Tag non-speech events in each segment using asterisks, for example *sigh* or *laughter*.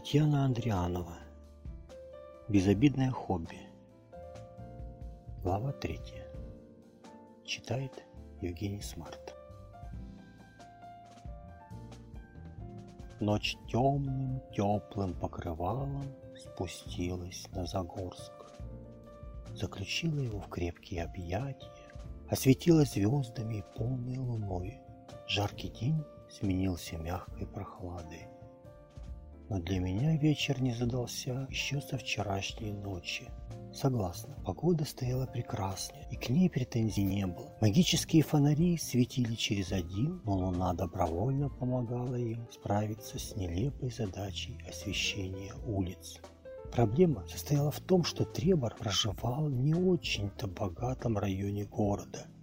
Татьяна Андрианова. Безобидное хобби. Глава третья. Читает Евгений Смарт. Ночь темным, теплым покрывалом спустилась на Загорск. Заключила его в крепкие объятия, осветила звездами и полной луной. Жаркий день сменился мягкой прохладой. Но для меня вечер не задался еще со вчерашней ночи. Согласна, погода стояла прекрасная, и к ней претензий не было. Магические фонари светили через один, но луна добровольно помогала им справиться с нелепой задачей освещения улиц. Проблема состояла в том, что Требор проживал в не очень-то богатом районе города –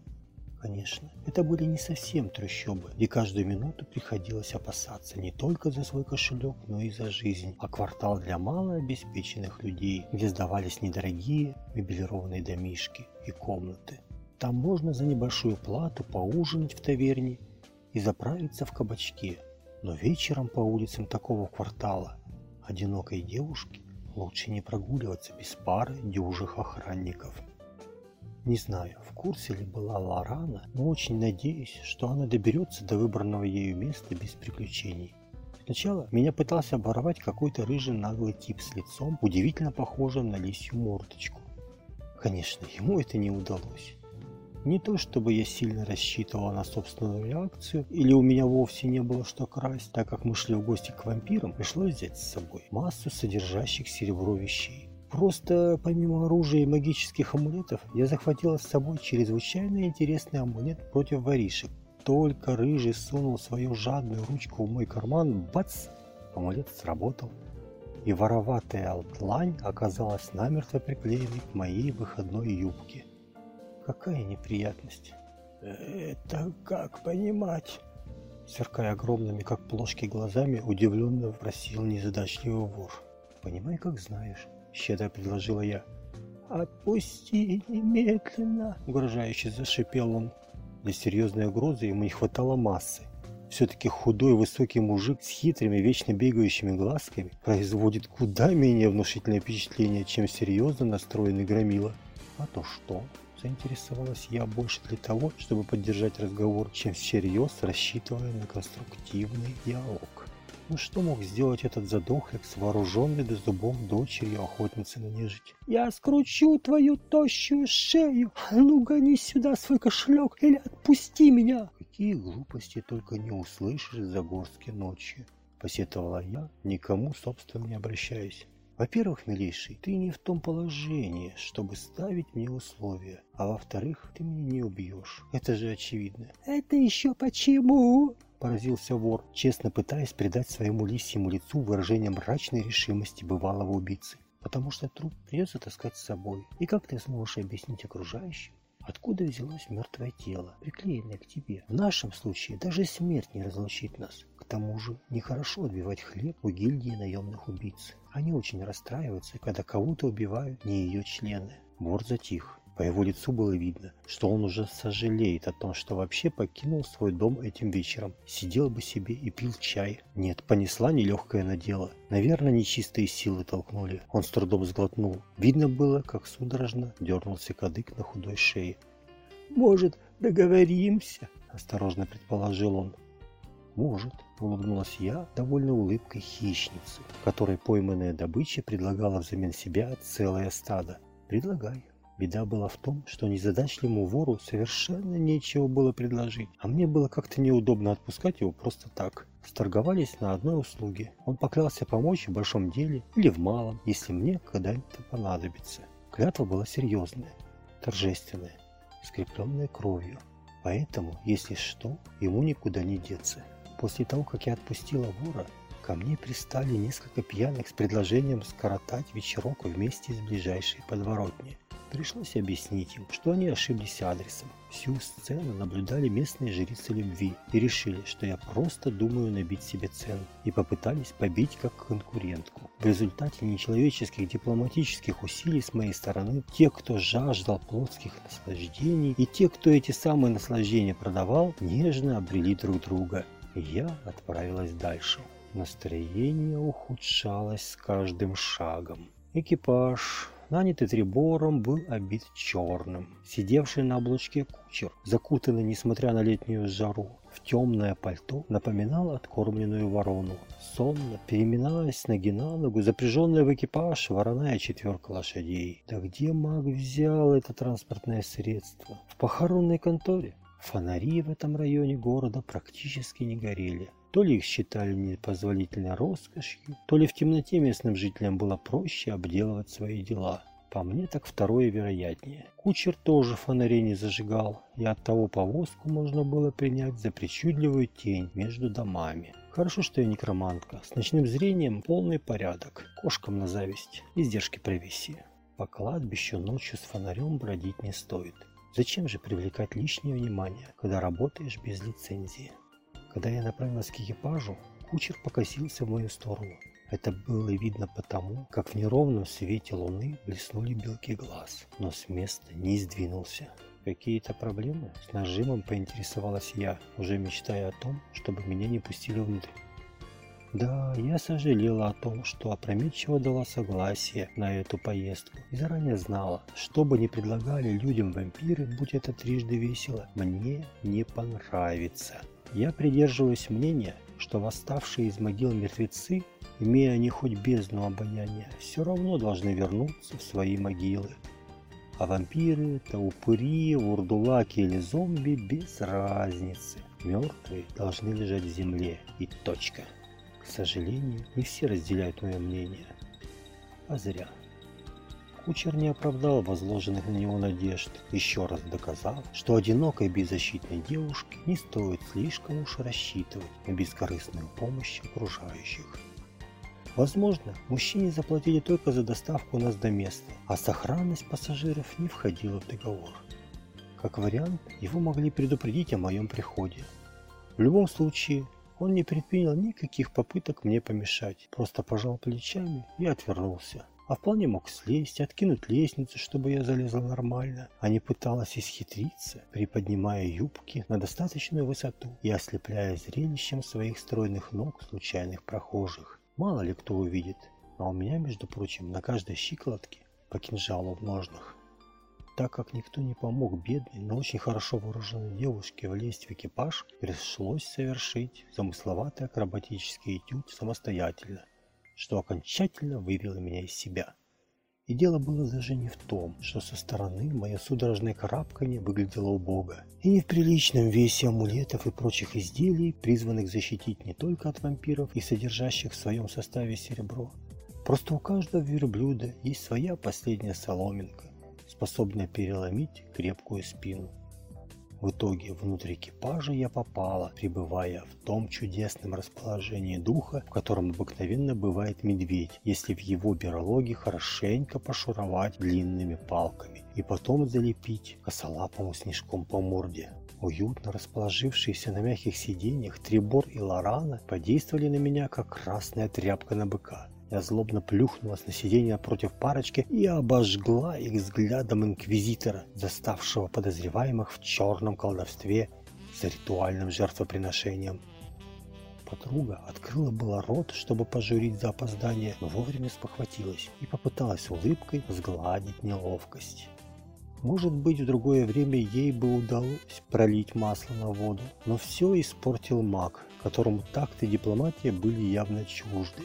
Конечно, это были не совсем трущобы, где каждую минуту приходилось опасаться не только за свой кошелек, но и за жизнь, а квартал для малообеспеченных людей, где сдавались недорогие мебелированные домишки и комнаты. Там можно за небольшую плату поужинать в таверне и заправиться в кабачке, но вечером по улицам такого квартала одинокой девушке лучше не прогуливаться без пары дюжих охранников. Не знаю, в курсе ли была Лорана, но очень надеюсь, что она доберется до выбранного ею места без приключений. Сначала меня пытался оборвать какой-то рыжий наглый тип с лицом, удивительно похожим на лисью мордочку. Конечно, ему это не удалось. Не то чтобы я сильно рассчитывала на собственную реакцию, или у меня вовсе не было что красть, так как мы шли в гости к вампирам, пришлось взять с собой массу содержащих серебро вещей. Просто помимо оружия и магических амулетов, я захватила с собой чрезвычайно интересный амулет против воришек. Только Рыжий сунул свою жадную ручку в мой карман, бац! Амулет сработал. И вороватая длань оказалась намертво приклеенной к моей выходной юбке. Какая неприятность. «Это как понимать?» Сверкая огромными, как плошки, глазами, удивленно просил незадачливый вор. «Понимай, как знаешь» щедро предложила я. «Отпусти немедленно!» – угрожающе зашипел он. Для серьезной угрозы ему не хватало массы. Все-таки худой высокий мужик с хитрыми, вечно бегающими глазками производит куда менее внушительное впечатление, чем серьезно настроенный громила. А то что? Заинтересовалась я больше для того, чтобы поддержать разговор, чем всерьез рассчитывая на конструктивный диалог. Ну что мог сделать этот задохлик с вооруженной до зубов дочерью охотницы на нежить? «Я скручу твою тощую шею! А ну гони сюда свой кошелек или отпусти меня!» Какие глупости только не услышишь за горстки ночи, посетовала я, никому, собственно, не обращаясь. Во-первых, милейший, ты не в том положении, чтобы ставить мне условия. А во-вторых, ты меня не убьешь. Это же очевидно. Это еще почему? Поразился вор, честно пытаясь придать своему лисьему лицу выражение мрачной решимости бывалого убийцы. Потому что труп придется таскать с собой. И как ты сможешь объяснить окружающим, откуда взялось мертвое тело, приклеенное к тебе? В нашем случае даже смерть не разлучит нас. К тому же нехорошо отбивать хлеб у гильдии наемных убийц. Они очень расстраиваются, когда кого-то убивают не ее члены. Вор затих, по его лицу было видно, что он уже сожалеет о том, что вообще покинул свой дом этим вечером. Сидел бы себе и пил чай. Нет, понесла нелегкое на дело. Наверное, нечистые силы толкнули. Он с трудом сглотнул. Видно было, как судорожно дернулся кадык на худой шее. «Может, договоримся?» – осторожно предположил он. «Может», – улыбнулась я, довольно улыбкой хищницы, которой пойманная добыча предлагала взамен себя целое стадо. «Предлагай». Беда была в том, что незадачливому вору совершенно нечего было предложить, а мне было как-то неудобно отпускать его просто так. Сторговались на одной услуге. Он поклялся помочь в большом деле или в малом, если мне когда-нибудь понадобится. Клятва была серьезная, торжественная, скрепленная кровью. Поэтому, если что, ему никуда не деться. После того, как я отпустила вора, ко мне пристали несколько пьяных с предложением скоротать вечерок вместе с ближайшей подворотней. Пришлось объяснить им, что они ошиблись адресом. Всю сцену наблюдали местные жрицы любви и решили, что я просто думаю набить себе цену, и попытались побить как конкурентку. В результате нечеловеческих дипломатических усилий с моей стороны, те, кто жаждал плотских наслаждений, и те, кто эти самые наслаждения продавал, нежно обрели друг друга. Я отправилась дальше. Настроение ухудшалось с каждым шагом. Экипаж, нанятый трибором, был обит черным. Сидевший на облучке кучер, закутанный, несмотря на летнюю жару, в темное пальто, напоминал откормленную ворону. Сонно переминалась с ноги на ногу, запряженная в экипаж вороная четверка лошадей. Да где маг взял это транспортное средство? В похоронной конторе? Фонари в этом районе города практически не горели. То ли их считали непозволительной роскошью, то ли в темноте местным жителям было проще обделывать свои дела. По мне так второе вероятнее. Кучер тоже фонарей не зажигал, и оттого повозку можно было принять за причудливую тень между домами. Хорошо, что я некромантка. С ночным зрением полный порядок. Кошкам на зависть. Издержки привеси. По кладбищу ночью с фонарем бродить не стоит. Зачем же привлекать лишнее внимание, когда работаешь без лицензии? Когда я направилась к экипажу, кучер покосился в мою сторону. Это было видно потому, как в неровном свете луны блеснули белки глаз, но с места не сдвинулся. Какие-то проблемы? С нажимом поинтересовалась я, уже мечтая о том, чтобы меня не пустили внутрь. Да, я сожалела о том, что опрометчиво дала согласие на эту поездку и заранее знала, что бы ни предлагали людям вампиры, будь это трижды весело, мне не понравится. Я придерживаюсь мнения, что восставшие из могил мертвецы, имея они хоть бездну обоняния, все равно должны вернуться в свои могилы. А вампиры, таупыри, вурдулаки или зомби без разницы. Мертвые должны лежать в земле и точка. К сожалению, не все разделяют мое мнение. А зря. Кучер не оправдал возложенных на него надежд, еще раз доказав, что одинокой беззащитной девушке не стоит слишком уж рассчитывать на бескорыстную помощь окружающих. Возможно, мужчине заплатили только за доставку нас до места, а сохранность пассажиров не входила в договор. Как вариант, его могли предупредить о моем приходе. В любом случае, он не предпринял никаких попыток мне помешать, просто пожал плечами и отвернулся а вполне мог слезть, откинуть лестницу, чтобы я залезла нормально, а не пыталась исхитриться, приподнимая юбки на достаточную высоту и ослепляя зрелищем своих стройных ног случайных прохожих. Мало ли кто увидит, а у меня, между прочим, на каждой щиколотке по кинжалу в ножнах. Так как никто не помог бедной, но очень хорошо вооруженной девушке влезть в экипаж, пришлось совершить замысловатый акробатический этюд самостоятельно – что окончательно вывело меня из себя. И дело было даже не в том, что со стороны мое судорожное карабканье выглядело убого, и не в приличном весе амулетов и прочих изделий, призванных защитить не только от вампиров и содержащих в своем составе серебро. Просто у каждого верблюда есть своя последняя соломинка, способная переломить крепкую спину. В итоге внутрь экипажа я попала, пребывая в том чудесном расположении духа, в котором обыкновенно бывает медведь, если в его берлоге хорошенько пошуровать длинными палками и потом залепить косолапому снежком по морде. Уютно расположившиеся на мягких сиденьях Трибор и Лорана подействовали на меня, как красная тряпка на быка. Я злобно плюхнулась на сиденье против парочки и обожгла их взглядом инквизитора, заставшего подозреваемых в черном колдовстве за ритуальным жертвоприношением. Подруга открыла было рот, чтобы пожурить за опоздание, но вовремя спохватилась и попыталась улыбкой сгладить неловкость. Может быть, в другое время ей бы удалось пролить масло на воду, но все испортил маг, которому такт и дипломатия были явно чужды.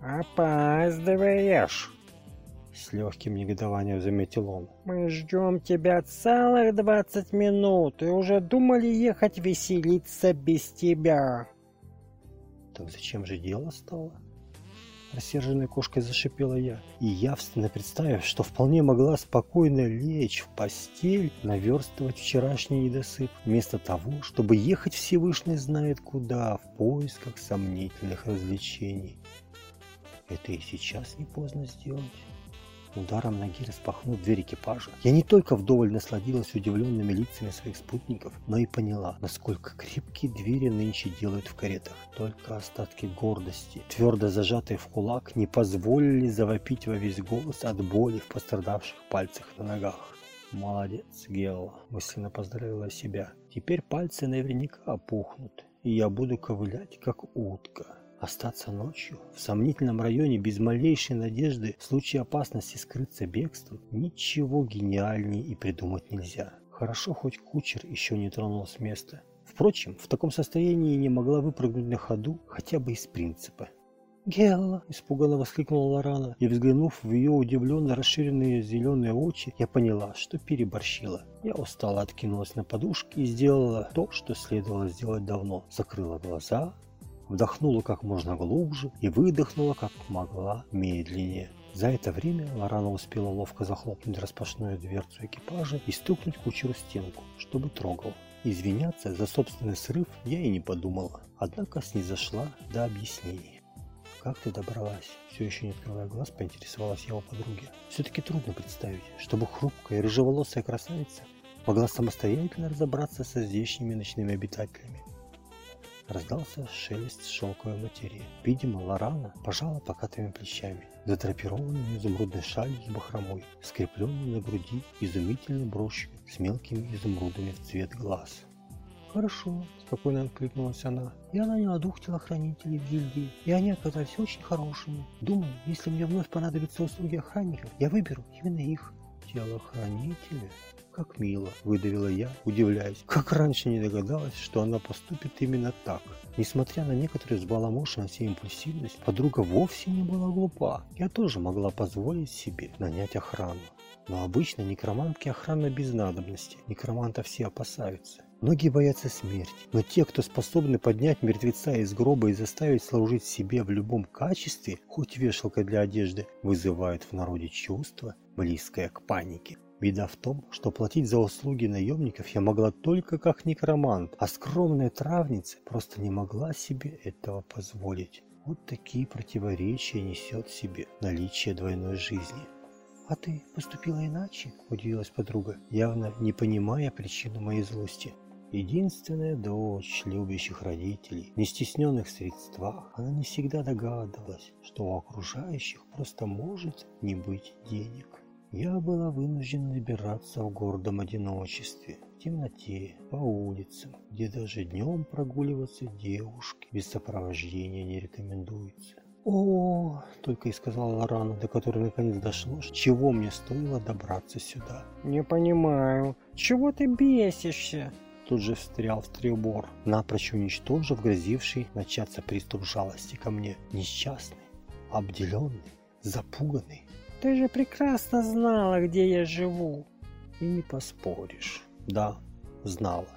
«Опаздываешь!» С легким негодованием заметил он. «Мы ждем тебя целых двадцать минут и уже думали ехать веселиться без тебя!» «Так зачем же дело стало?» Рассерженной кошкой зашипела я, и явственно представив, что вполне могла спокойно лечь в постель, наверстывать вчерашний недосып, вместо того, чтобы ехать Всевышний знает куда, в поисках сомнительных развлечений. Это и сейчас не поздно сделать. Ударом ноги распахнув дверь экипажа, я не только вдоволь насладилась удивленными лицами своих спутников, но и поняла, насколько крепкие двери нынче делают в каретах. Только остатки гордости, твердо зажатые в кулак, не позволили завопить во весь голос от боли в пострадавших пальцах на ногах. «Молодец, Гелла!» – мысленно поздравила себя. «Теперь пальцы наверняка опухнут, и я буду ковылять, как утка» Остаться ночью в сомнительном районе без малейшей надежды в случае опасности скрыться бегством ничего гениальнее и придумать нельзя. Хорошо, хоть кучер еще не тронул с места. Впрочем, в таком состоянии не могла выпрыгнуть на ходу хотя бы из принципа. «Гелла!» – испуганно воскликнула Лорана, и, взглянув в ее удивленно расширенные зеленые очи, я поняла, что переборщила. Я устало откинулась на подушке и сделала то, что следовало сделать давно. Закрыла глаза, вдохнула как можно глубже и выдохнула как могла медленнее. За это время Лорана успела ловко захлопнуть распашную дверцу экипажа и стукнуть кучеру стенку, чтобы трогал. Извиняться за собственный срыв я и не подумала, однако снизошла до объяснений. «Как ты добралась?» Все еще не открывая глаз, поинтересовалась я у подруги. Все-таки трудно представить, чтобы хрупкая рыжеволосая красавица могла самостоятельно разобраться со здешними ночными обитателями. Раздался шелест шелковой материи. Видимо, Лорана пожала покатыми плечами, затрапированную изумрудной шалью с бахромой, скрепленной на груди изумительной брошью с мелкими изумрудами в цвет глаз. «Хорошо», – спокойно откликнулась она. «Я наняла двух телохранителей в гильдии, и они оказались очень хорошими. Думаю, если мне вновь понадобятся услуги охранников, я выберу именно их». «Телохранители?» Как мило, выдавила я, удивляясь, как раньше не догадалась, что она поступит именно так. Несмотря на некоторую взбаламошенность и импульсивность, подруга вовсе не была глупа. Я тоже могла позволить себе нанять охрану. Но обычно некромантки охрана без надобности. Некроманта все опасаются. Многие боятся смерти, но те, кто способны поднять мертвеца из гроба и заставить служить себе в любом качестве, хоть вешалкой для одежды, вызывают в народе чувство, близкое к панике. Беда в том, что платить за услуги наемников я могла только как некромант, а скромная травница просто не могла себе этого позволить. Вот такие противоречия несет в себе наличие двойной жизни. «А ты поступила иначе?» – удивилась подруга, явно не понимая причину моей злости. Единственная дочь любящих родителей, не стесненных в средствах, она не всегда догадывалась, что у окружающих просто может не быть денег. Я была вынуждена набираться в гордом одиночестве, в темноте, по улицам, где даже днем прогуливаться девушке без сопровождения не рекомендуется. «О, — только и сказала Лорана, до которой наконец дошло, чего мне стоило добраться сюда. «Не понимаю, чего ты бесишься?» Тут же встрял в трибор, напрочь уничтожив грозивший начаться приступ жалости ко мне. Несчастный, обделенный, запуганный, ты же прекрасно знала, где я живу. И не поспоришь. Да, знала.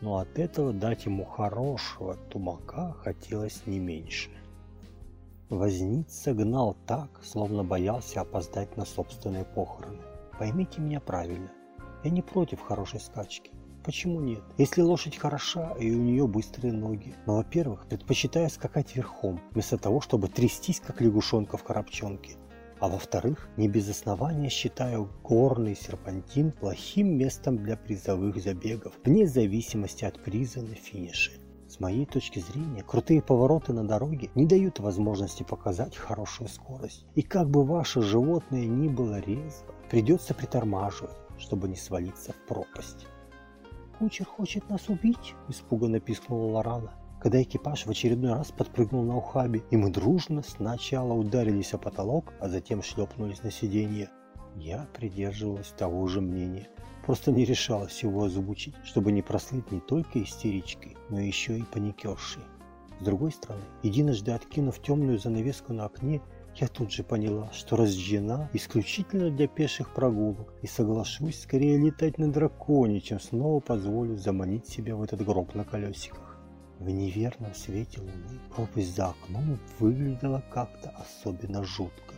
Но от этого дать ему хорошего тумака хотелось не меньше. Возница гнал так, словно боялся опоздать на собственные похороны. Поймите меня правильно. Я не против хорошей скачки. Почему нет? Если лошадь хороша и у нее быстрые ноги. Но, во-первых, предпочитаю скакать верхом, вместо того, чтобы трястись, как лягушонка в коробчонке. А во-вторых, не без основания считаю горный серпантин плохим местом для призовых забегов, вне зависимости от приза на финише. С моей точки зрения, крутые повороты на дороге не дают возможности показать хорошую скорость. И как бы ваше животное ни было резво, придется притормаживать, чтобы не свалиться в пропасть. «Кучер хочет нас убить?» – испуганно пискнула Лорана когда экипаж в очередной раз подпрыгнул на ухабе, и мы дружно сначала ударились о потолок, а затем шлепнулись на сиденье. Я придерживалась того же мнения, просто не решалась его озвучить, чтобы не прослыть не только истеричкой, но еще и паникершей. С другой стороны, единожды откинув темную занавеску на окне, я тут же поняла, что разжена исключительно для пеших прогулок и соглашусь скорее летать на драконе, чем снова позволю заманить себя в этот гроб на колесиках. В неверном свете луны пропасть за окном выглядела как-то особенно жутко.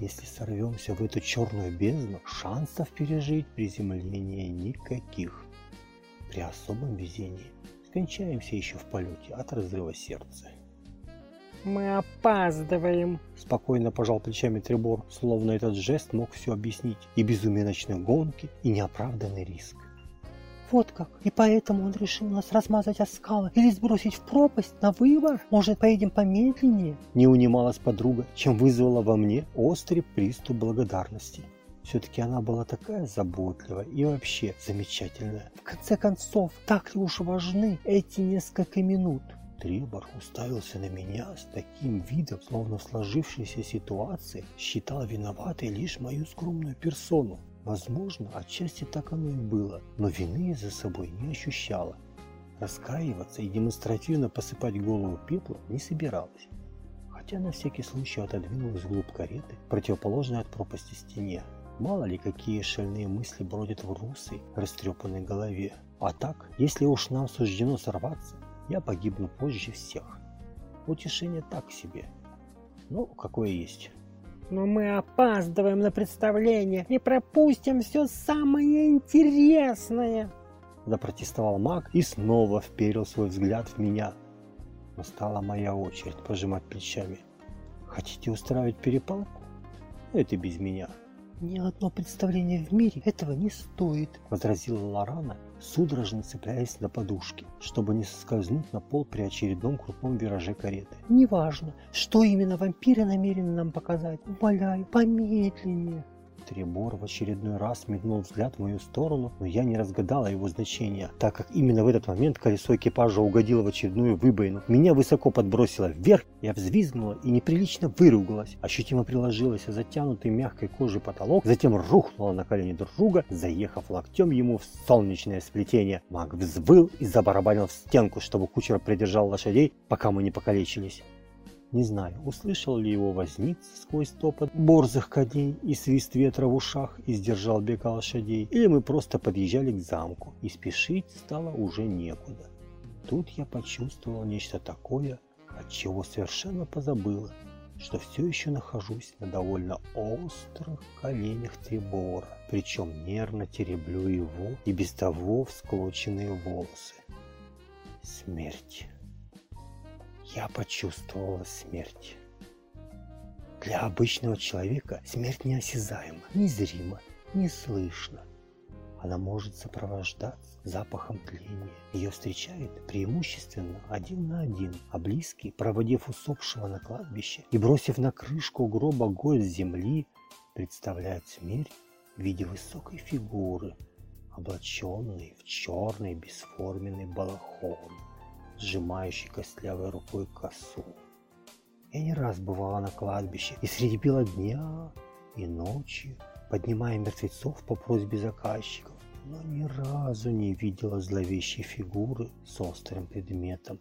Если сорвемся в эту черную бездну, шансов пережить приземление никаких. При особом везении скончаемся еще в полете от разрыва сердца. «Мы опаздываем!» Спокойно пожал плечами Трибор, словно этот жест мог все объяснить. И безумие ночной гонки, и неоправданный риск. Вот как. И поэтому он решил нас размазать от скалы или сбросить в пропасть на выбор. Может, поедем помедленнее? Не унималась подруга, чем вызвала во мне острый приступ благодарности. Все-таки она была такая заботливая и вообще замечательная. В конце концов, так ли уж важны эти несколько минут? Требор уставился на меня с таким видом, словно в сложившейся ситуации считал виноватой лишь мою скромную персону. Возможно, отчасти так оно и было, но вины за собой не ощущала. Раскаиваться и демонстративно посыпать голову пеплом не собиралась. Хотя на всякий случай отодвинулась вглубь кареты, противоположной от пропасти стене. Мало ли, какие шальные мысли бродят в русой, растрепанной голове. А так, если уж нам суждено сорваться, я погибну позже всех. Утешение так себе. Ну, какое есть. Но мы опаздываем на представление и пропустим все самое интересное. Запротестовал маг и снова вперил свой взгляд в меня. Настала моя очередь пожимать плечами. Хотите устраивать перепалку? Это без меня. Ни одно представление в мире этого не стоит, возразила Лорана, судорожно цепляясь на подушки, чтобы не соскользнуть на пол при очередном крутом вираже кареты. Неважно, что именно вампиры намерены нам показать. Умоляю, помедленнее. Требор в очередной раз мигнул взгляд в мою сторону, но я не разгадала его значения, так как именно в этот момент колесо экипажа угодило в очередную выбоину. Меня высоко подбросило вверх, я взвизгнула и неприлично выругалась, ощутимо приложилась о затянутый мягкой кожей потолок, затем рухнула на колени друга, заехав локтем ему в солнечное сплетение. Маг взвыл и забарабанил в стенку, чтобы кучер придержал лошадей, пока мы не покалечились. Не знаю, услышал ли его возница сквозь топот борзых коней и свист ветра в ушах и сдержал бега лошадей, или мы просто подъезжали к замку, и спешить стало уже некуда. Тут я почувствовал нечто такое, от чего совершенно позабыла, что все еще нахожусь на довольно острых коленях Трибора, причем нервно тереблю его и без того всклоченные волосы. Смерть я почувствовала смерть. Для обычного человека смерть неосязаема, незрима, не слышно. Она может сопровождаться запахом тления. Ее встречает преимущественно один на один, а близкий, проводив усопшего на кладбище и бросив на крышку гроба горсть земли, представляет смерть в виде высокой фигуры, облаченной в черный бесформенный балахон сжимающий костлявой рукой косу. Я не раз бывала на кладбище и среди бела дня и ночи, поднимая мертвецов по просьбе заказчиков, но ни разу не видела зловещей фигуры с острым предметом,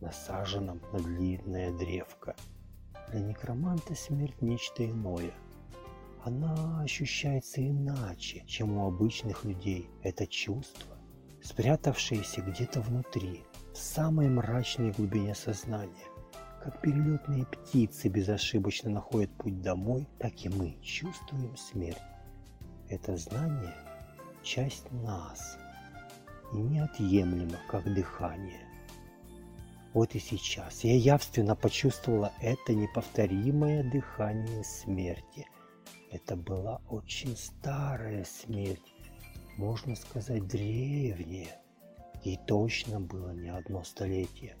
насаженным на длинное древко. Для некроманта смерть нечто иное. Она ощущается иначе, чем у обычных людей. Это чувство, спрятавшееся где-то внутри, в самой мрачной глубине сознания. Как перелетные птицы безошибочно находят путь домой, так и мы чувствуем смерть. Это знание – часть нас и неотъемлемо, как дыхание. Вот и сейчас я явственно почувствовала это неповторимое дыхание смерти. Это была очень старая смерть, можно сказать, древняя. Ей точно было не одно столетие.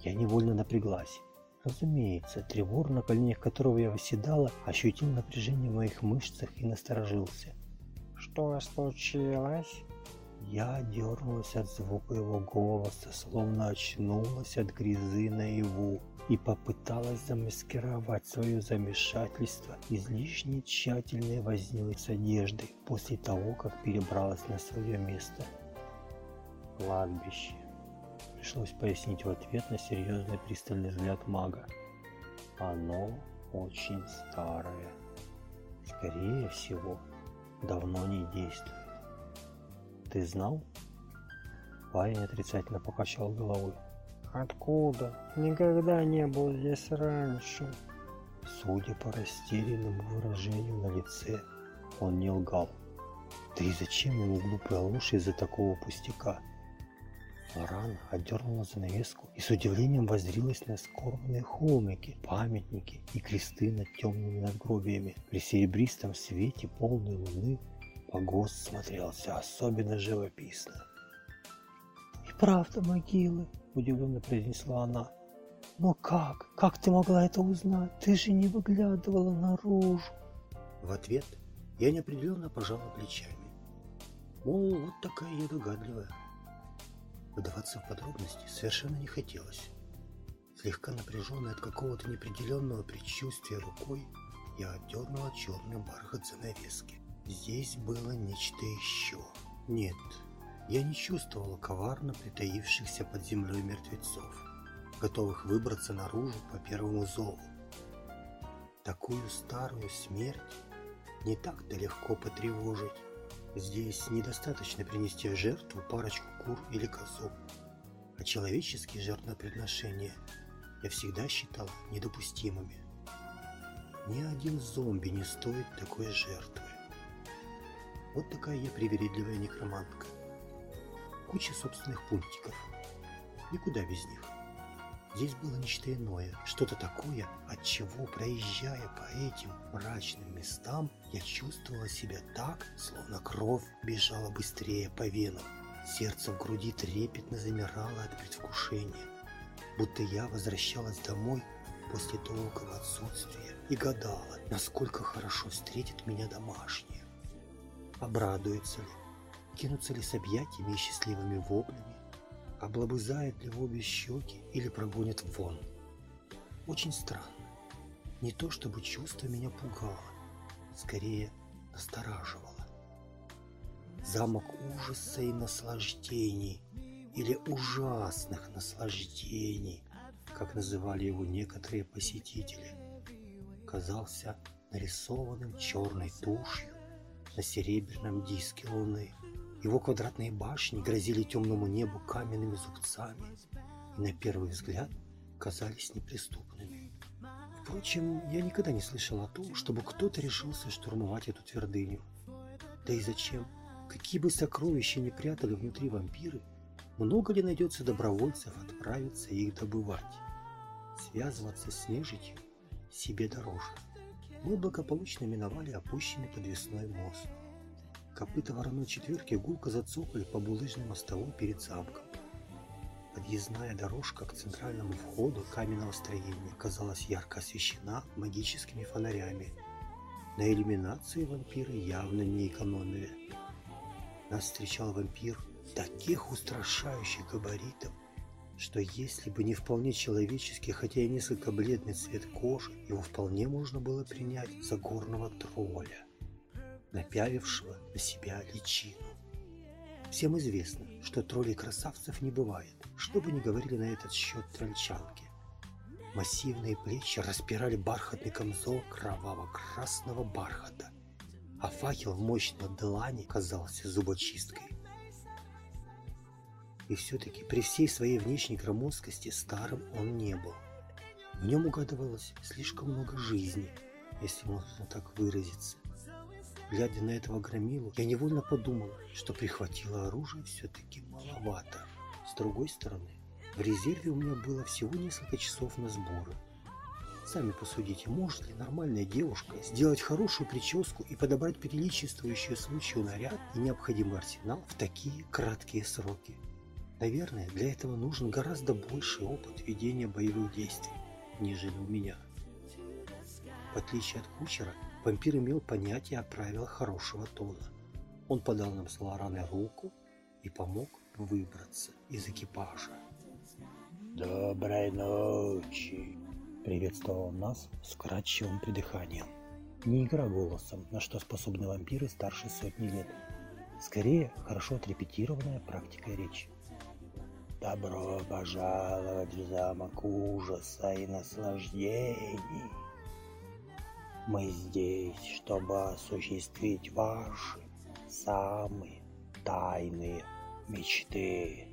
Я невольно напряглась. Разумеется, тревор, на коленях которого я восседала, ощутил напряжение в моих мышцах и насторожился. «Что случилось?» Я дернулась от звука его голоса, словно очнулась от грязы наяву и попыталась замаскировать свое замешательство излишне тщательной вознёй с одеждой после того, как перебралась на свое место кладбище. Пришлось пояснить в ответ на серьезный пристальный взгляд мага. Оно очень старое. Скорее всего, давно не действует. Ты знал? Парень отрицательно покачал головой. Откуда? Никогда не был здесь раньше. Судя по растерянному выражению на лице, он не лгал. Да и зачем ему глупая ложь из-за такого пустяка? Лорана отдернула занавеску и с удивлением воззрилась на скорбные холмики, памятники и кресты над темными надгробиями. При серебристом свете полной луны погост смотрелся особенно живописно. «И правда могилы», — удивленно произнесла она. «Но как? Как ты могла это узнать? Ты же не выглядывала наружу». В ответ я неопределенно пожала плечами. Мол, вот такая я догадливая. Вдаваться в подробности совершенно не хотелось. Слегка напряженный от какого-то неопределенного предчувствия рукой, я отдернула черный бархат занавески. Здесь было нечто еще. Нет, я не чувствовала коварно притаившихся под землей мертвецов, готовых выбраться наружу по первому зову. Такую старую смерть не так-то легко потревожить. Здесь недостаточно принести в жертву парочку кур или козу, а человеческие жертвоприношения я всегда считал недопустимыми. Ни один зомби не стоит такой жертвы. Вот такая я привередливая некромантка. Куча собственных пунктиков. Никуда без них. Здесь было нечто иное, что-то такое, от чего, проезжая по этим мрачным местам, я чувствовала себя так, словно кровь бежала быстрее по венам. Сердце в груди трепетно замирало от предвкушения, будто я возвращалась домой после долгого отсутствия и гадала, насколько хорошо встретит меня домашние. Обрадуется ли, кинутся ли с объятиями и счастливыми воплями, облобызает ли в обе щеки или прогонит вон. Очень странно. Не то чтобы чувство меня пугало, скорее настораживало. Замок ужаса и наслаждений, или ужасных наслаждений, как называли его некоторые посетители, казался нарисованным черной тушью на серебряном диске луны. Его квадратные башни грозили темному небу каменными зубцами и на первый взгляд казались неприступными. Впрочем, я никогда не слышал о том, чтобы кто-то решился штурмовать эту твердыню. Да и зачем? Какие бы сокровища ни прятали внутри вампиры, много ли найдется добровольцев отправиться их добывать? Связываться с нежитью себе дороже. Мы благополучно миновали опущенный подвесной мост. Копыта вороной четверки гулко зацокали по булыжному мостовому перед замком. Подъездная дорожка к центральному входу каменного строения казалась ярко освещена магическими фонарями. На иллюминации вампиры явно не экономили. Нас встречал вампир таких устрашающих габаритов, что если бы не вполне человеческий, хотя и несколько бледный цвет кожи, его вполне можно было принять за горного тролля напявившего на себя личину. Всем известно, что троллей красавцев не бывает, что бы ни говорили на этот счет трольчанки. Массивные плечи распирали бархатный камзол кроваво-красного бархата, а факел в мощной длани казался зубочисткой. И все-таки при всей своей внешней громоздкости старым он не был. В нем угадывалось слишком много жизни, если можно так выразиться. Глядя на этого громилу, я невольно подумал, что прихватило оружие все-таки маловато. С другой стороны, в резерве у меня было всего несколько часов на сборы. Сами посудите, может ли нормальная девушка сделать хорошую прическу и подобрать приличествующую случаю наряд и необходимый арсенал в такие краткие сроки? Наверное, для этого нужен гораздо больший опыт ведения боевых действий, нежели у меня. В отличие от кучера, Вампир имел понятие о правилах хорошего тона. Он подал нам с Лораной руку и помог выбраться из экипажа. «Доброй ночи!» — приветствовал нас с кратчевым придыханием. Не игра голосом, на что способны вампиры старше сотни лет. Скорее, хорошо отрепетированная практика речи. «Добро пожаловать в замок ужаса и наслаждений!» Мы здесь, чтобы осуществить ваши самые тайные мечты.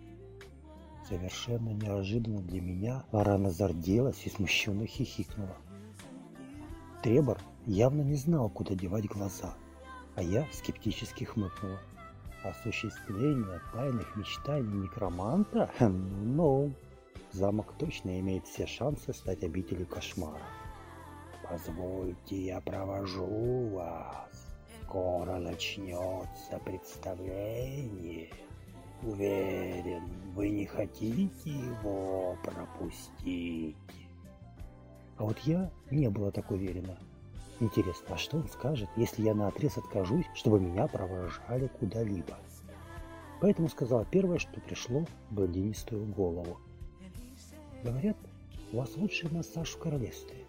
Совершенно неожиданно для меня Лорана зарделась и смущенно хихикнула. Требор явно не знал, куда девать глаза, а я скептически хмыкнула. Осуществление тайных мечтаний некроманта? *laughs* Ну, замок точно имеет все шансы стать обителью кошмара. Позвольте, я провожу вас. Скоро начнется представление. Уверен, вы не хотите его пропустить. А вот я не была так уверена. Интересно, а что он скажет, если я наотрез откажусь, чтобы меня провожали куда-либо? поэтому сказала первое, что пришло в блондинистую голову. Говорят, у вас лучший массаж в королевстве.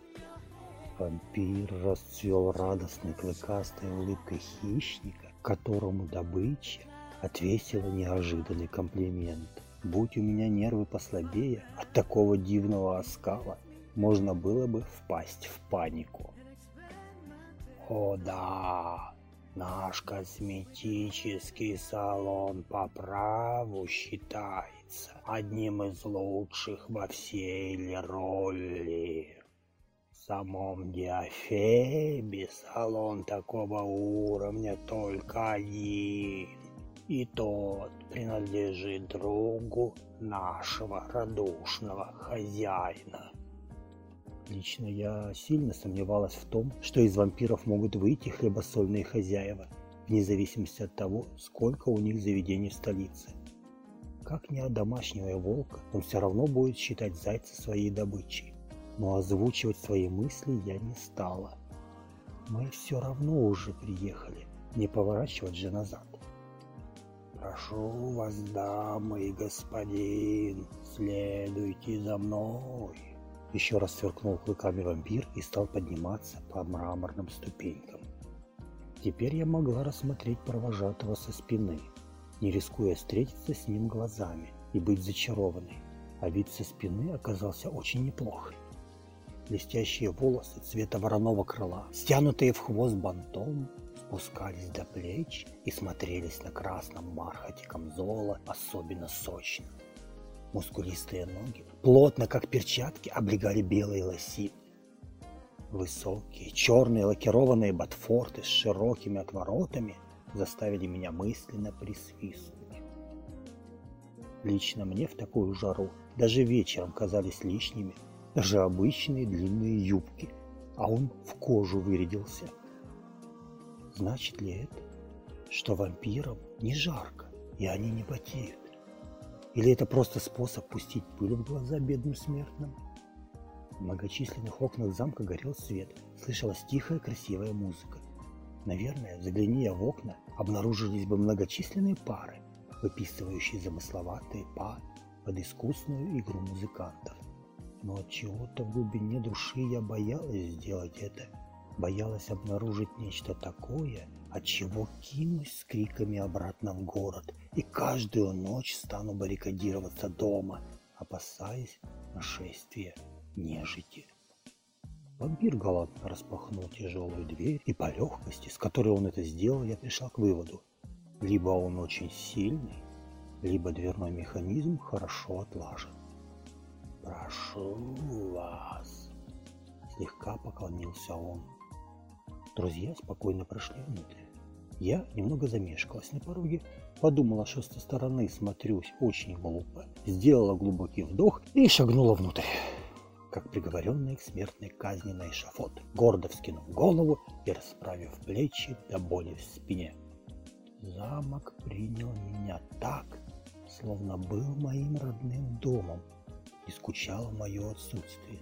Вампир расцвел радостной клыкастой улыбкой хищника, которому добыча отвесила неожиданный комплимент. Будь у меня нервы послабее, от такого дивного оскала можно было бы впасть в панику. О да, наш косметический салон по праву считается одним из лучших во всей Леролли. Самом Диафебе салон такого уровня только один и тот принадлежит другу нашего радушного хозяина. Лично я сильно сомневалась в том, что из вампиров могут выйти хлебосольные хозяева, вне зависимости от того, сколько у них заведений в столице. Как не одомашнивая волка, он все равно будет считать зайца своей добычей. Но озвучивать свои мысли я не стала. Мы все равно уже приехали, не поворачивать же назад. «Прошу вас, дамы и господин, следуйте за мной!» Еще раз сверкнул клыками вампир и стал подниматься по мраморным ступенькам. Теперь я могла рассмотреть провожатого со спины, не рискуя встретиться с ним глазами и быть зачарованной. А вид со спины оказался очень неплохой. Блестящие волосы цвета вороного крыла, стянутые в хвост бантом, спускались до плеч и смотрелись на красном бархате камзола особенно сочно. Мускулистые ноги, плотно как перчатки, облегали белые лосины. Высокие, черные лакированные ботфорты с широкими отворотами заставили меня мысленно присвистнуть. Лично мне в такую жару даже вечером казались лишними даже обычные длинные юбки, а он в кожу вырядился – Значит ли это, что вампирам не жарко, и они не потеют? Или это просто способ пустить пыль в глаза бедным смертным? В многочисленных окнах замка горел свет, слышалась тихая красивая музыка. Наверное, загляни я в окна, обнаружились бы многочисленные пары, выписывающие замысловатые па под искусную игру музыкантов. Но от чего-то в глубине души я боялась сделать это боялась обнаружить нечто такое, от чего кинусь с криками обратно в город и каждую ночь стану баррикадироваться дома, опасаясь нашествия нежити. Вампир галантно распахнул тяжелую дверь, и по легкости, с которой он это сделал, я пришла к выводу. Либо он очень сильный, либо дверной механизм хорошо отлажен. «Прошу вас!» Слегка поклонился он. Друзья спокойно прошли внутрь. Я немного замешкалась на пороге, подумала, что со стороны смотрюсь очень глупо, сделала глубокий вдох и шагнула внутрь, как приговоренная к смертной казни на эшафот, гордо вскинув голову и расправив плечи до боли в спине. Замок принял меня так, словно был моим родным домом и скучал мое отсутствие.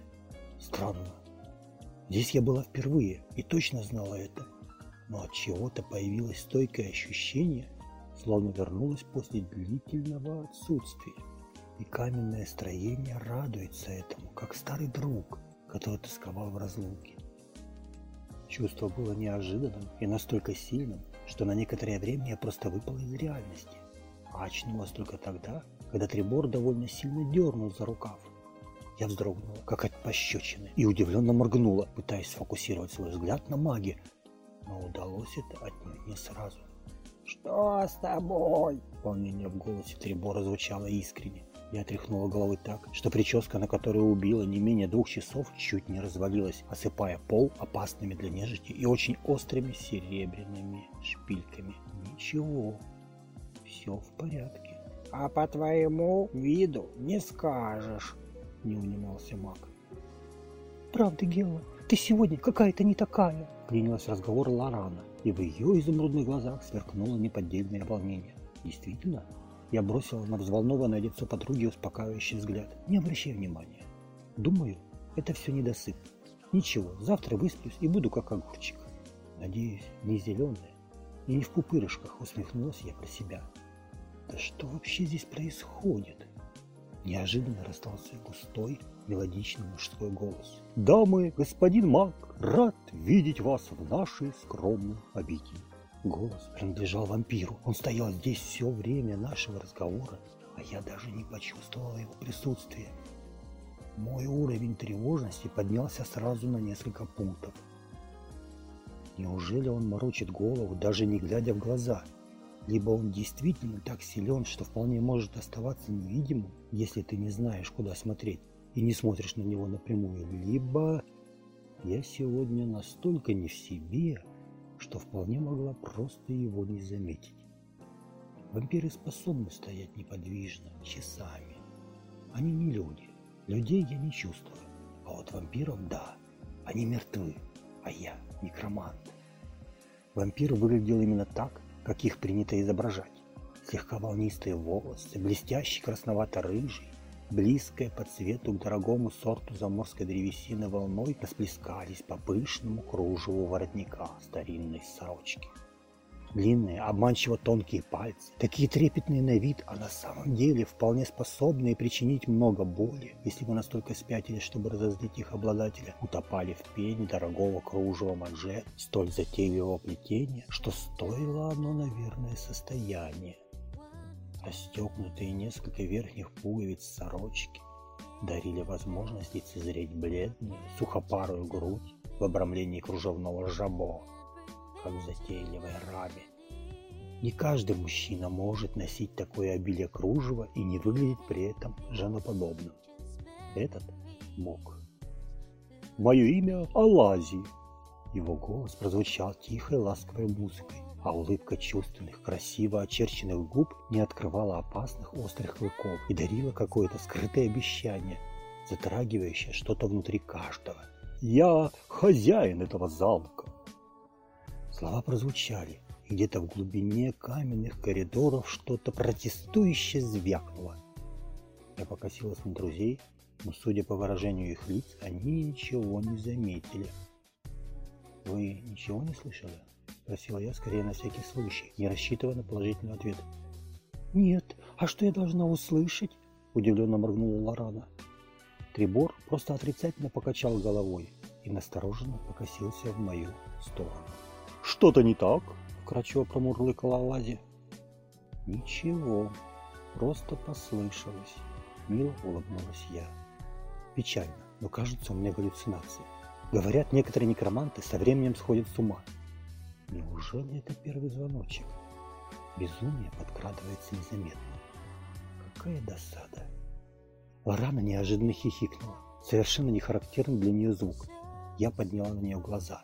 Странно, Здесь я была впервые и точно знала это. Но от чего-то появилось стойкое ощущение, словно вернулась после длительного отсутствия. И каменное строение радуется этому, как старый друг, который тосковал в разлуке. Чувство было неожиданным и настолько сильным, что на некоторое время я просто выпала из реальности. А очнулась только тогда, когда Трибор довольно сильно дернул за рукав. Я вздрогнула, как от пощечины, и удивленно моргнула, пытаясь сфокусировать свой взгляд на маге. Но удалось это отнюдь не сразу. «Что с тобой?» Волнение в голосе Трибора звучало искренне. Я тряхнула головой так, что прическа, на которую убила не менее двух часов, чуть не развалилась, осыпая пол опасными для нежити и очень острыми серебряными шпильками. Ничего, все в порядке. «А по твоему виду не скажешь», не унимался маг. «Правда, Гела, ты сегодня какая-то не такая!» Клинилась разговор Лорана, и в ее изумрудных глазах сверкнуло неподдельное волнение. Действительно, я бросила на взволнованное лицо подруги успокаивающий взгляд. Не обращай внимания. Думаю, это все недосып. Ничего, завтра высплюсь и буду как огурчик. Надеюсь, не зеленая и не в пупырышках, усмехнулась я про себя. Да что вообще здесь происходит? Неожиданно раздался густой, мелодичный мужской голос. «Дамы, господин маг, рад видеть вас в нашей скромной обители». Голос принадлежал вампиру. Он стоял здесь все время нашего разговора, а я даже не почувствовал его присутствие. Мой уровень тревожности поднялся сразу на несколько пунктов. Неужели он морочит голову, даже не глядя в глаза? Либо он действительно так силен, что вполне может оставаться невидимым, если ты не знаешь, куда смотреть, и не смотришь на него напрямую, либо я сегодня настолько не в себе, что вполне могла просто его не заметить. Вампиры способны стоять неподвижно, часами. Они не люди. Людей я не чувствую. А вот вампиров – да. Они мертвы, а я – некромант. Вампир выглядел именно так, как их принято изображать. Слегка волнистые волосы, блестящий красновато-рыжий, близкая по цвету к дорогому сорту заморской древесины волной расплескались по пышному кружеву воротника старинной сорочки. Длинные, обманчиво тонкие пальцы, такие трепетные на вид, а на самом деле вполне способные причинить много боли, если вы настолько спятили, чтобы разозлить их обладателя, утопали в пене дорогого кружева манжет, столь затейливого плетения, что стоило оно, наверное, состояние. Расстегнутые несколько верхних пуговиц сорочки дарили возможность лицезреть бледную, сухопарую грудь в обрамлении кружевного жабо, как в затейливой раме. Не каждый мужчина может носить такое обилие кружева и не выглядеть при этом женоподобным. Этот мог. «Мое имя Алази!» Его голос прозвучал тихой ласковой музыкой а улыбка чувственных, красиво очерченных губ не открывала опасных острых клыков и дарила какое-то скрытое обещание, затрагивающее что-то внутри каждого. «Я хозяин этого замка!» Слова прозвучали, где-то в глубине каменных коридоров что-то протестующе звякнуло. Я покосилась на друзей, но, судя по выражению их лиц, они ничего не заметили. «Вы ничего не слышали?» Спросила я скорее на всякий случай, не рассчитывая на положительный ответ. «Нет, а что я должна услышать?» Удивленно моргнула Лорана. Трибор просто отрицательно покачал головой и настороженно покосился в мою сторону. «Что-то не так?» – вкратчиво промурлыкала Лази. «Ничего, просто послышалось», – мило улыбнулась я. «Печально, но кажется, у меня галлюцинации. Говорят, некоторые некроманты со временем сходят с ума, Неужели это первый звоночек? Безумие подкрадывается незаметно. Какая досада. Лорана неожиданно хихикнула. Совершенно не характерный для нее звук. Я подняла на нее глаза.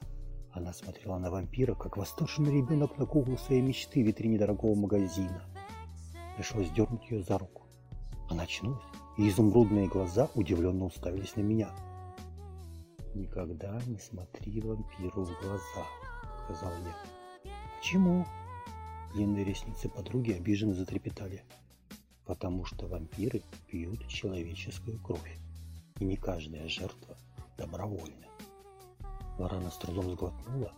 Она смотрела на вампира, как восторженный ребенок на куклу своей мечты в витрине дорогого магазина. Пришлось дернуть ее за руку. Она очнулась, и изумрудные глаза удивленно уставились на меня. Никогда не смотри вампиру в глаза сказал я. Почему? Длинные ресницы подруги обиженно затрепетали. Потому что вампиры пьют человеческую кровь. И не каждая жертва добровольна. Лорана с трудом сглотнула,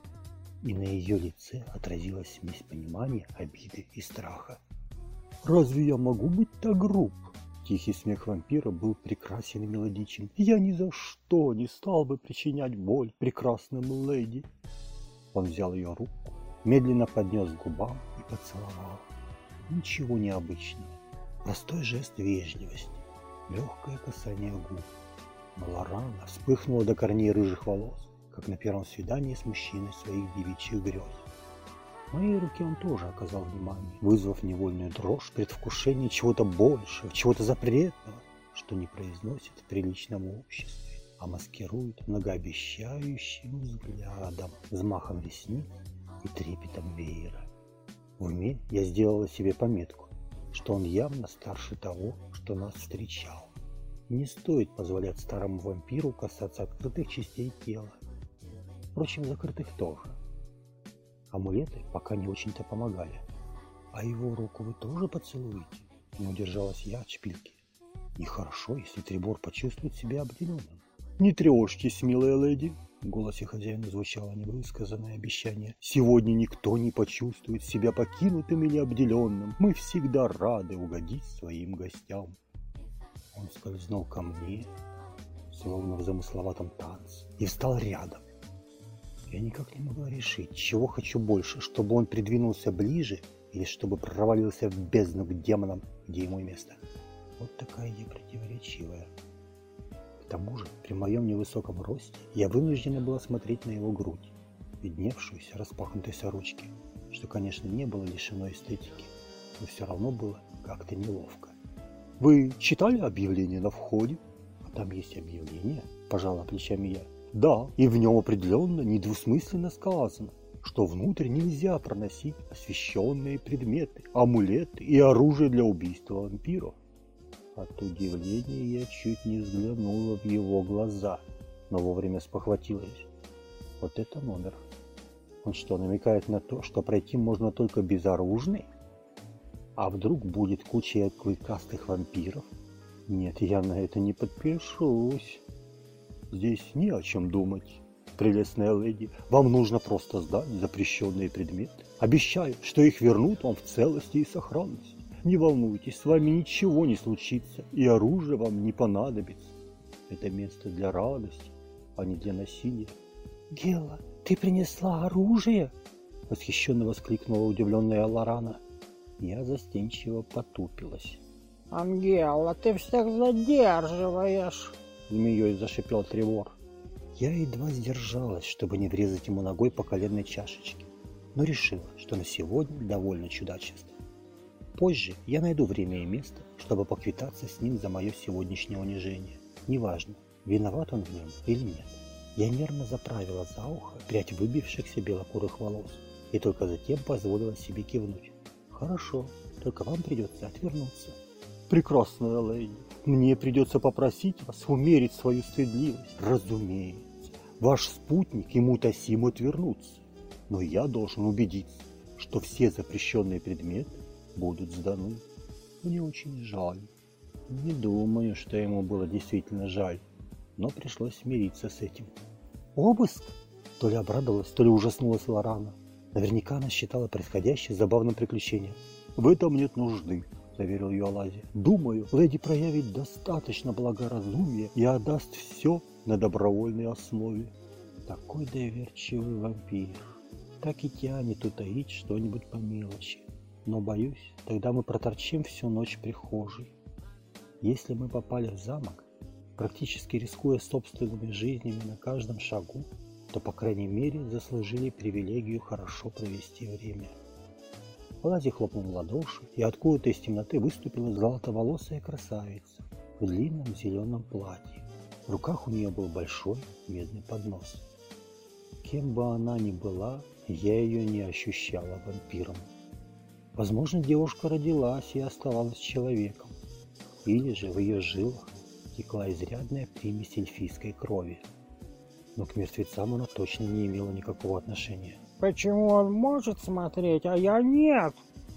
и на ее лице отразилась смесь понимания, обиды и страха. «Разве я могу быть так груб?» Тихий смех вампира был прекрасен и мелодичен. «Я ни за что не стал бы причинять боль прекрасным леди!» Он взял ее руку, медленно поднес к губам и поцеловал. Ничего необычного. Простой жест вежливости, легкое касание губ. Но Лорана вспыхнула до корней рыжих волос, как на первом свидании с мужчиной своих девичьих грез. Моей руке он тоже оказал внимание, вызвав невольную дрожь предвкушение чего-то большего, чего-то запретного, что не произносит в приличном обществе а маскирует многообещающим взглядом, взмахом ресниц и трепетом веера. В уме я сделала себе пометку, что он явно старше того, что нас встречал. Не стоит позволять старому вампиру касаться открытых частей тела. Впрочем, закрытых тоже. Амулеты пока не очень-то помогали. А его руку вы тоже поцелуете? Не удержалась я от шпильки. Нехорошо, если Трибор почувствует себя обделенным. Не тревожьтесь, милая леди, В голосе хозяина звучало невысказанное обещание. «Сегодня никто не почувствует себя покинутым или обделенным. Мы всегда рады угодить своим гостям». Он скользнул ко мне, словно в замысловатом танце, и встал рядом. Я никак не могла решить, чего хочу больше, чтобы он придвинулся ближе или чтобы провалился в бездну к демонам, где ему место. Вот такая я противоречивая. К тому же, при моем невысоком росте, я вынуждена была смотреть на его грудь, видневшуюся распахнутой сорочки, что, конечно, не было лишено эстетики, но все равно было как-то неловко. «Вы читали объявление на входе?» «А там есть объявление?» – пожала плечами я. «Да, и в нем определенно недвусмысленно сказано, что внутрь нельзя проносить освященные предметы, амулеты и оружие для убийства вампиров. От удивления я чуть не взглянула в его глаза, но вовремя спохватилась. Вот это номер. Он что, намекает на то, что пройти можно только безоружный? А вдруг будет куча клыкастых вампиров? Нет, я на это не подпишусь. Здесь не о чем думать. Прелестная леди, вам нужно просто сдать запрещенные предметы. Обещаю, что их вернут вам в целости и сохранности. Не волнуйтесь, с вами ничего не случится, и оружие вам не понадобится. Это место для радости, а не для насилия. Гела, ты принесла оружие? Восхищенно воскликнула удивленная Лорана. Я застенчиво потупилась. Ангела, ты всех задерживаешь. Змеей зашипел Тревор. Я едва сдержалась, чтобы не врезать ему ногой по коленной чашечке, но решила, что на сегодня довольно чудачество. Позже я найду время и место, чтобы поквитаться с ним за мое сегодняшнее унижение. Неважно, виноват он в нем или нет. Я нервно заправила за ухо прядь выбившихся белокурых волос и только затем позволила себе кивнуть. Хорошо, только вам придется отвернуться. Прекрасная леди, мне придется попросить вас умерить свою стыдливость. Разумеется, ваш спутник ему тосим отвернуться. Но я должен убедиться, что все запрещенные предметы будут сданы. Мне очень жаль. Не думаю, что ему было действительно жаль, но пришлось смириться с этим. Обыск? То ли обрадовалась, то ли ужаснулась Лорана. Наверняка она считала происходящее забавным приключением. В этом нет нужды, заверил ее Алази. Думаю, леди проявит достаточно благоразумия и отдаст все на добровольной основе. Такой доверчивый вампир. Так и тянет утаить что-нибудь по мелочи. Но, боюсь, тогда мы проторчим всю ночь в прихожей. Если мы попали в замок, практически рискуя собственными жизнями на каждом шагу, то, по крайней мере, заслужили привилегию хорошо провести время. Лази хлопнул в ладоши, и откуда-то из темноты выступила золотоволосая красавица в длинном зеленом платье. В руках у нее был большой медный поднос. Кем бы она ни была, я ее не ощущала вампиром. Возможно, девушка родилась и оставалась человеком. Или же в ее жилах текла изрядная примесь эльфийской крови. Но к мертвецам она точно не имела никакого отношения. Почему он может смотреть, а я нет?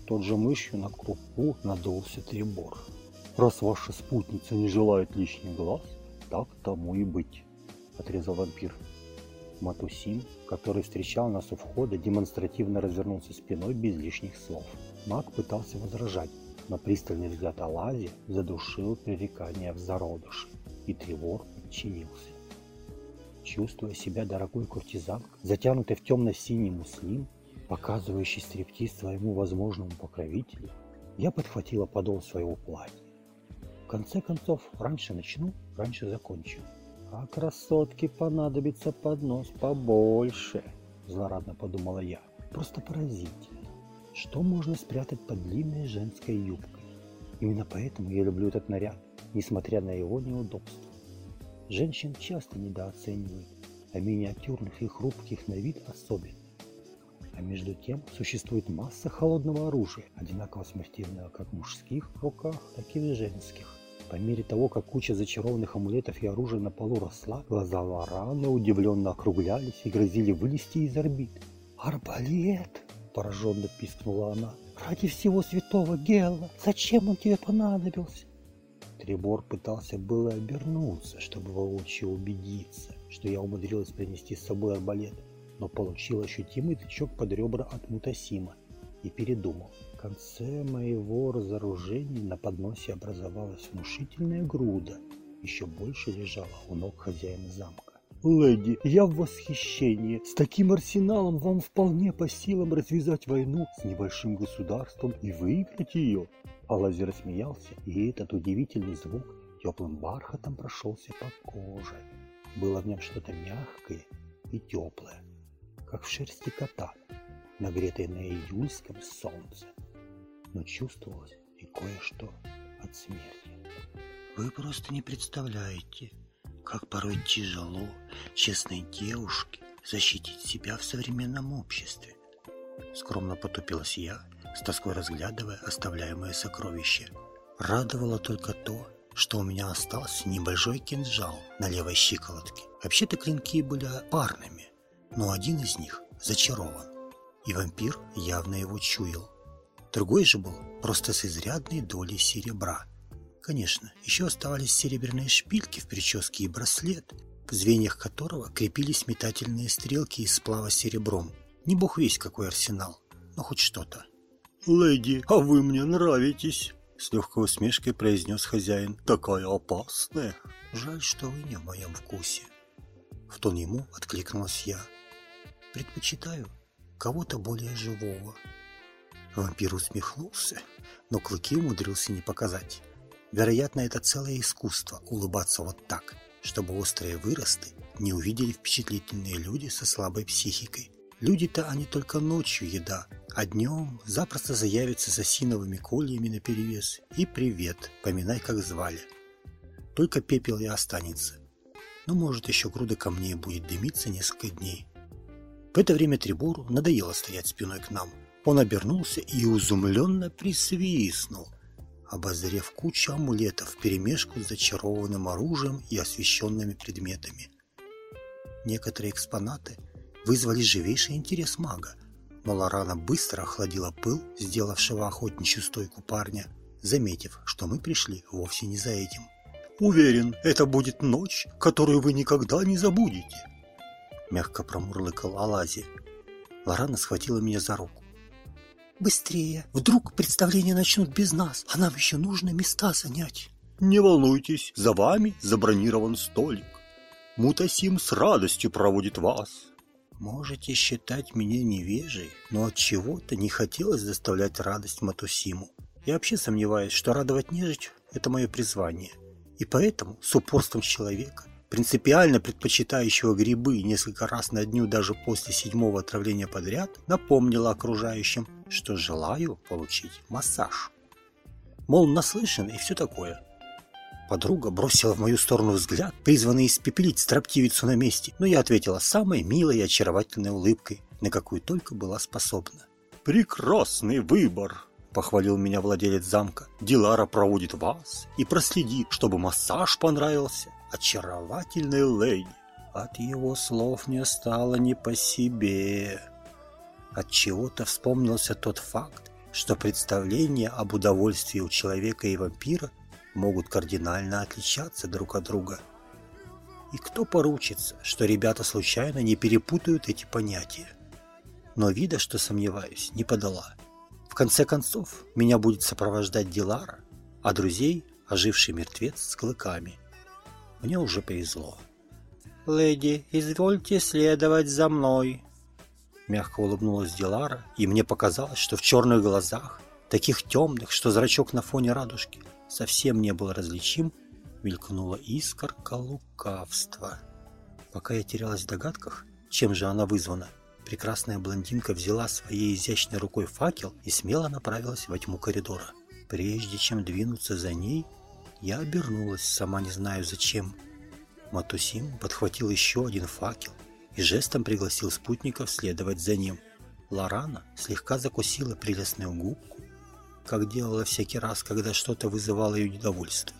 Тот же мышью на крупу надулся Трибор. Раз ваша спутница не желает лишних глаз, так тому и быть, отрезал вампир. Матусим, который встречал нас у входа, демонстративно развернулся спиной без лишних слов. Маг пытался возражать, но пристальный взгляд Алази задушил пререкание в зародыше, и Тревор подчинился. Чувствуя себя дорогой куртизанкой, затянутой в темно-синий муслим, показывающий стриптиз своему возможному покровителю, я подхватила подол своего платья. В конце концов, раньше начну, раньше закончу. А красотке понадобится поднос побольше, злорадно подумала я. Просто поразительно, что можно спрятать под длинной женской юбкой. Именно поэтому я люблю этот наряд, несмотря на его неудобства. Женщин часто недооценивают, а миниатюрных и хрупких на вид особенно. А между тем существует масса холодного оружия, одинаково смертельного как в мужских руках, так и в женских. По мере того, как куча зачарованных амулетов и оружия на полу росла, глаза Лорана удивленно округлялись и грозили вылезти из орбит. «Арбалет!» – пораженно пискнула она. «Ради всего святого Гелла! Зачем он тебе понадобился?» Трибор пытался было обернуться, чтобы воочию убедиться, что я умудрилась принести с собой арбалет, но получил ощутимый тычок под ребра от Мутасима и передумал. В конце моего разоружения на подносе образовалась внушительная груда, еще больше лежала у ног хозяина замка. «Леди, я в восхищении. С таким арсеналом вам вполне по силам развязать войну с небольшим государством и выиграть ее». Алази рассмеялся, и этот удивительный звук теплым бархатом прошелся по коже. Было в нем что-то мягкое и теплое, как в шерсти кота, нагретой на июльском солнце. Но чувствовалось и кое-что от смерти. Вы просто не представляете, как порой тяжело честной девушке защитить себя в современном обществе. Скромно потупилась я, с тоской разглядывая оставляемое сокровище. Радовало только то, что у меня остался небольшой кинжал на левой щиколотке. Вообще-то клинки были парными, но один из них зачарован, и вампир явно его чуял. Другой же был просто с изрядной долей серебра – Конечно, еще оставались серебряные шпильки в прическе и браслет, в звеньях которого крепились метательные стрелки из сплава серебром. Не бог весь какой арсенал, но хоть что-то. «Леди, а вы мне нравитесь!» С легкой усмешкой произнес хозяин. «Такая опасная!» «Жаль, что вы не в моем вкусе!» В тон ему откликнулась я. «Предпочитаю кого-то более живого». Вампир усмехнулся, но клыки умудрился не показать. Вероятно, это целое искусство – улыбаться вот так, чтобы острые выросты не увидели впечатлительные люди со слабой психикой. Люди-то они только ночью еда, а днем запросто заявятся с осиновыми кольями наперевес и привет, поминай, как звали. Только пепел и останется. Ну, может еще груда камней будет дымиться несколько дней. В это время Трибору надоело стоять спиной к нам. Он обернулся и изумленно присвистнул – обозрев кучу амулетов вперемешку с зачарованным оружием и освещенными предметами. Некоторые экспонаты вызвали живейший интерес мага, но Лорана быстро охладила пыл, сделавшего охотничью стойку парня, заметив, что мы пришли вовсе не за этим. «Уверен, это будет ночь, которую вы никогда не забудете», — мягко промурлыкал Алази. Лорана схватила меня за руку. Быстрее! Вдруг представления начнут без нас, а нам еще нужно места занять. Не волнуйтесь, за вами забронирован столик. Мутасим с радостью проводит вас. Можете считать меня невежей, но от чего-то не хотелось заставлять радость Матусиму. Я вообще сомневаюсь, что радовать нежить – это мое призвание. И поэтому с упорством человека принципиально предпочитающего грибы несколько раз на дню даже после седьмого отравления подряд, напомнила окружающим, что желаю получить массаж. Мол, наслышан и все такое. Подруга бросила в мою сторону взгляд, призванный испепелить строптивицу на месте, но я ответила самой милой и очаровательной улыбкой, на какую только была способна. «Прекрасный выбор!» – похвалил меня владелец замка. «Дилара проводит вас и проследит, чтобы массаж понравился очаровательной леди. От его слов мне стало не по себе. От чего-то вспомнился тот факт, что представления об удовольствии у человека и вампира могут кардинально отличаться друг от друга. И кто поручится, что ребята случайно не перепутают эти понятия? Но вида, что сомневаюсь, не подала. В конце концов, меня будет сопровождать Дилара, а друзей – оживший мертвец с клыками – мне уже повезло. «Леди, извольте следовать за мной!» Мягко улыбнулась Дилара, и мне показалось, что в черных глазах, таких темных, что зрачок на фоне радужки совсем не был различим, мелькнула искорка лукавства. Пока я терялась в догадках, чем же она вызвана, прекрасная блондинка взяла своей изящной рукой факел и смело направилась во тьму коридора. Прежде чем двинуться за ней, я обернулась, сама не знаю зачем. Матусим подхватил еще один факел и жестом пригласил спутников следовать за ним. Лорана слегка закусила прелестную губку, как делала всякий раз, когда что-то вызывало ее недовольство.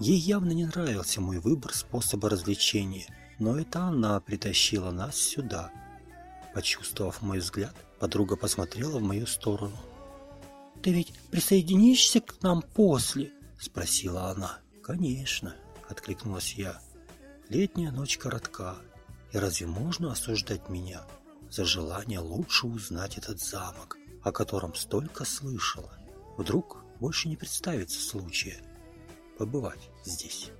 Ей явно не нравился мой выбор способа развлечения, но это она притащила нас сюда. Почувствовав мой взгляд, подруга посмотрела в мою сторону. «Ты ведь присоединишься к нам после?» — спросила она. «Конечно», — откликнулась я. «Летняя ночь коротка, и разве можно осуждать меня за желание лучше узнать этот замок, о котором столько слышала? Вдруг больше не представится случая побывать здесь?»